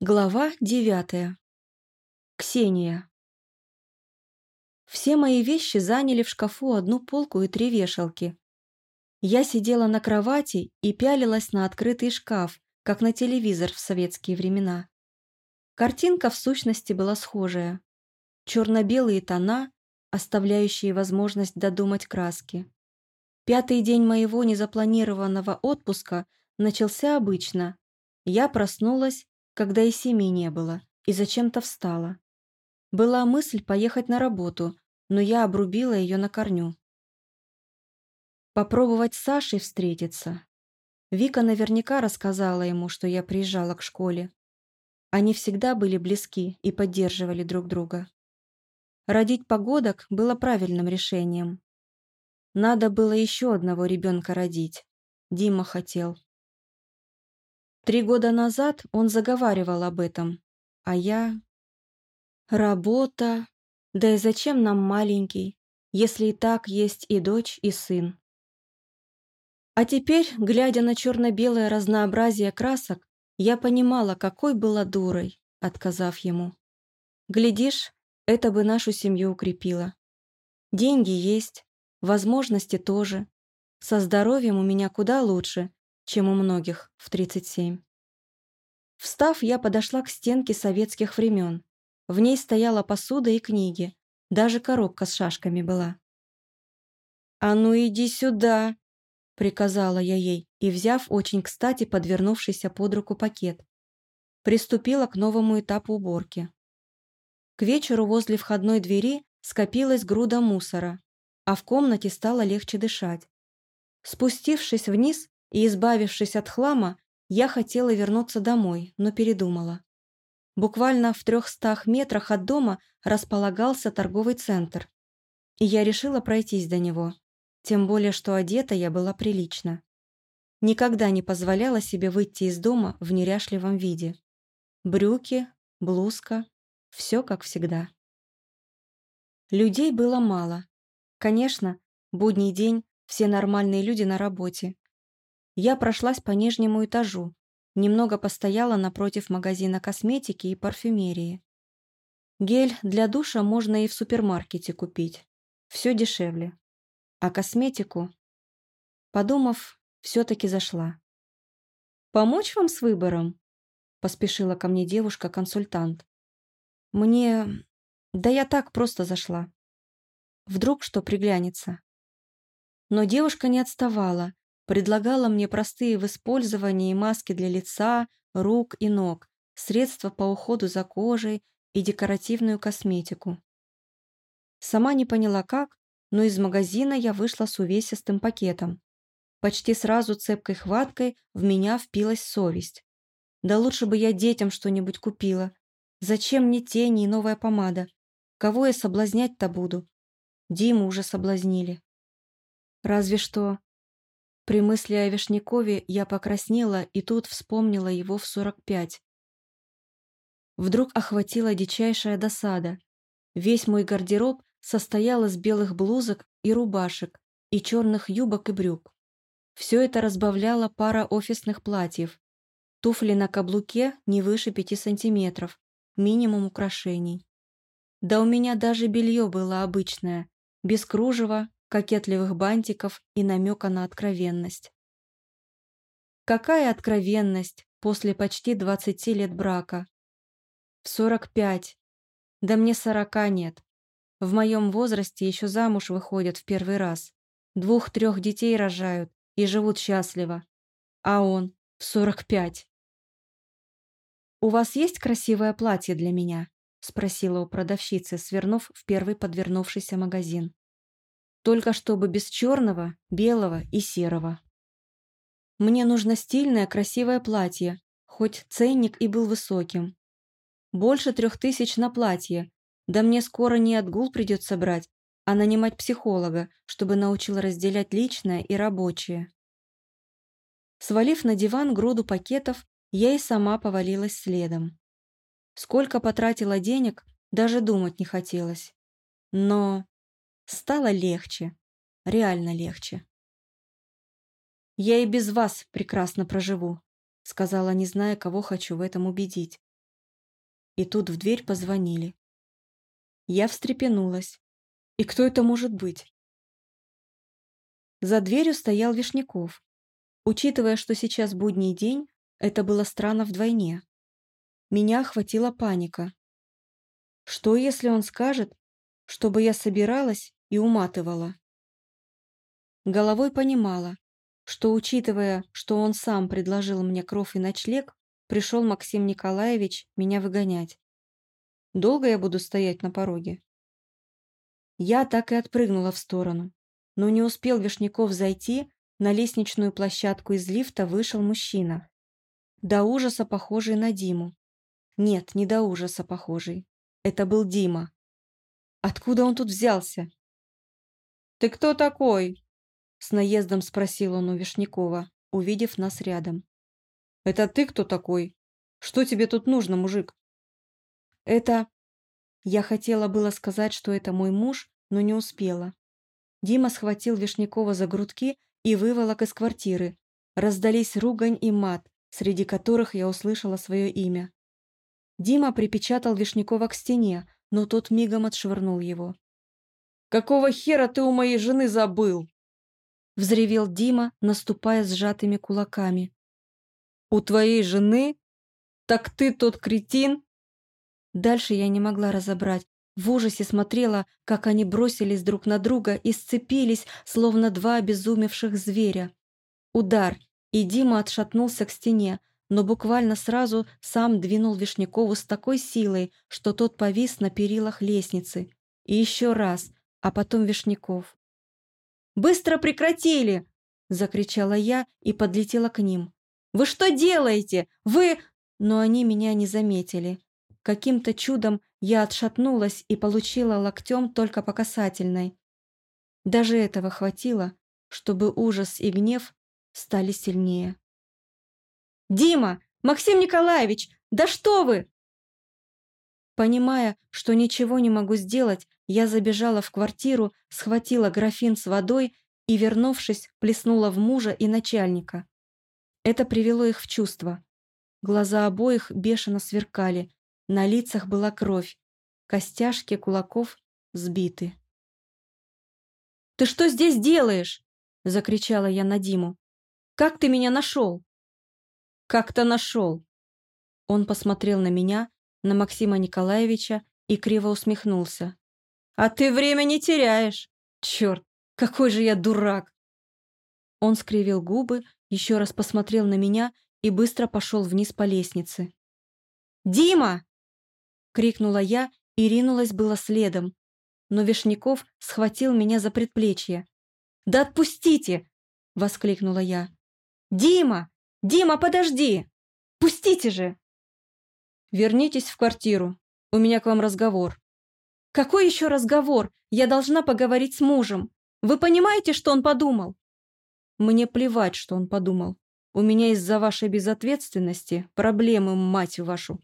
Глава девятая. Ксения. Все мои вещи заняли в шкафу одну полку и три вешалки. Я сидела на кровати и пялилась на открытый шкаф, как на телевизор в советские времена. Картинка в сущности была схожая. Черно-белые тона, оставляющие возможность додумать краски. Пятый день моего незапланированного отпуска начался обычно. Я проснулась когда и семьи не было, и зачем-то встала. Была мысль поехать на работу, но я обрубила ее на корню. Попробовать с Сашей встретиться. Вика наверняка рассказала ему, что я приезжала к школе. Они всегда были близки и поддерживали друг друга. Родить погодок было правильным решением. Надо было еще одного ребенка родить. Дима хотел. Три года назад он заговаривал об этом, а я... Работа... Да и зачем нам маленький, если и так есть и дочь, и сын? А теперь, глядя на черно-белое разнообразие красок, я понимала, какой была дурой, отказав ему. Глядишь, это бы нашу семью укрепило. Деньги есть, возможности тоже. Со здоровьем у меня куда лучше, чем у многих в 37. Встав, я подошла к стенке советских времен. В ней стояла посуда и книги, даже коробка с шашками была. «А ну иди сюда!» – приказала я ей и, взяв очень кстати подвернувшийся под руку пакет, приступила к новому этапу уборки. К вечеру возле входной двери скопилась груда мусора, а в комнате стало легче дышать. Спустившись вниз, и, избавившись от хлама, я хотела вернуться домой, но передумала. Буквально в трехстах метрах от дома располагался торговый центр, и я решила пройтись до него, тем более, что одета я была прилично. Никогда не позволяла себе выйти из дома в неряшливом виде. Брюки, блузка, все как всегда. Людей было мало. Конечно, будний день, все нормальные люди на работе, я прошлась по нижнему этажу, немного постояла напротив магазина косметики и парфюмерии. Гель для душа можно и в супермаркете купить. Все дешевле. А косметику? Подумав, все-таки зашла. «Помочь вам с выбором?» Поспешила ко мне девушка-консультант. «Мне... Да я так просто зашла. Вдруг что приглянется?» Но девушка не отставала, Предлагала мне простые в использовании маски для лица, рук и ног, средства по уходу за кожей и декоративную косметику. Сама не поняла как, но из магазина я вышла с увесистым пакетом. Почти сразу цепкой хваткой в меня впилась совесть. Да лучше бы я детям что-нибудь купила. Зачем мне тени и новая помада? Кого я соблазнять-то буду? Диму уже соблазнили. Разве что при мысли о Вишнякове я покраснела и тут вспомнила его в 45. Вдруг охватила дичайшая досада. Весь мой гардероб состоял из белых блузок и рубашек, и черных юбок и брюк. Все это разбавляла пара офисных платьев, туфли на каблуке не выше пяти сантиметров, минимум украшений. Да у меня даже белье было обычное, без кружева, кокетливых бантиков и намека на откровенность. Какая откровенность после почти 20 лет брака? В 45. Да мне 40 нет. В моем возрасте еще замуж выходят в первый раз. Двух-трех детей рожают и живут счастливо. А он в 45. «У вас есть красивое платье для меня?» – спросила у продавщицы, свернув в первый подвернувшийся магазин. Только чтобы без черного, белого и серого. Мне нужно стильное, красивое платье, хоть ценник и был высоким. Больше трех тысяч на платье, да мне скоро не отгул придется брать, а нанимать психолога, чтобы научил разделять личное и рабочее. Свалив на диван груду пакетов, я и сама повалилась следом. Сколько потратила денег, даже думать не хотелось. Но Стало легче, реально легче. «Я и без вас прекрасно проживу», сказала, не зная, кого хочу в этом убедить. и тут в дверь позвонили. Я встрепенулась. И кто это может быть? За дверью стоял Вишняков. Учитывая, что сейчас будний день, это было странно вдвойне. Меня охватила паника. Что, если он скажет, чтобы я собиралась и уматывала? Головой понимала, что, учитывая, что он сам предложил мне кров и ночлег, пришел Максим Николаевич меня выгонять. Долго я буду стоять на пороге? Я так и отпрыгнула в сторону. Но не успел Вишняков зайти, на лестничную площадку из лифта вышел мужчина. До ужаса похожий на Диму. Нет, не до ужаса похожий. Это был Дима. Откуда он тут взялся? «Ты кто такой?» С наездом спросил он у Вишнякова, увидев нас рядом. «Это ты кто такой? Что тебе тут нужно, мужик?» «Это...» Я хотела было сказать, что это мой муж, но не успела. Дима схватил Вишнякова за грудки и выволок из квартиры. Раздались ругань и мат, среди которых я услышала свое имя. Дима припечатал Вишнякова к стене, но тот мигом отшвырнул его. «Какого хера ты у моей жены забыл?» Взревел Дима, наступая сжатыми кулаками. «У твоей жены? Так ты тот кретин?» Дальше я не могла разобрать. В ужасе смотрела, как они бросились друг на друга и сцепились, словно два обезумевших зверя. Удар, и Дима отшатнулся к стене, но буквально сразу сам двинул Вишнякову с такой силой, что тот повис на перилах лестницы. И еще раз, а потом Вишняков. «Быстро прекратили!» – закричала я и подлетела к ним. «Вы что делаете? Вы...» Но они меня не заметили. Каким-то чудом я отшатнулась и получила локтем только по касательной. Даже этого хватило, чтобы ужас и гнев стали сильнее. «Дима! Максим Николаевич! Да что вы!» Понимая, что ничего не могу сделать, я забежала в квартиру, схватила графин с водой и, вернувшись, плеснула в мужа и начальника. Это привело их в чувство. Глаза обоих бешено сверкали, на лицах была кровь, костяшки кулаков сбиты. «Ты что здесь делаешь?» – закричала я на Диму. «Как ты меня нашел?» «Как-то нашел». Он посмотрел на меня, на Максима Николаевича и криво усмехнулся. «А ты время не теряешь! Черт, какой же я дурак!» Он скривил губы, еще раз посмотрел на меня и быстро пошел вниз по лестнице. «Дима!» — крикнула я и ринулась было следом. Но Вишняков схватил меня за предплечье. «Да отпустите!» — воскликнула я. «Дима! Дима, подожди! Пустите же!» «Вернитесь в квартиру. У меня к вам разговор». «Какой еще разговор? Я должна поговорить с мужем. Вы понимаете, что он подумал?» «Мне плевать, что он подумал. У меня из-за вашей безответственности проблемы, мать вашу».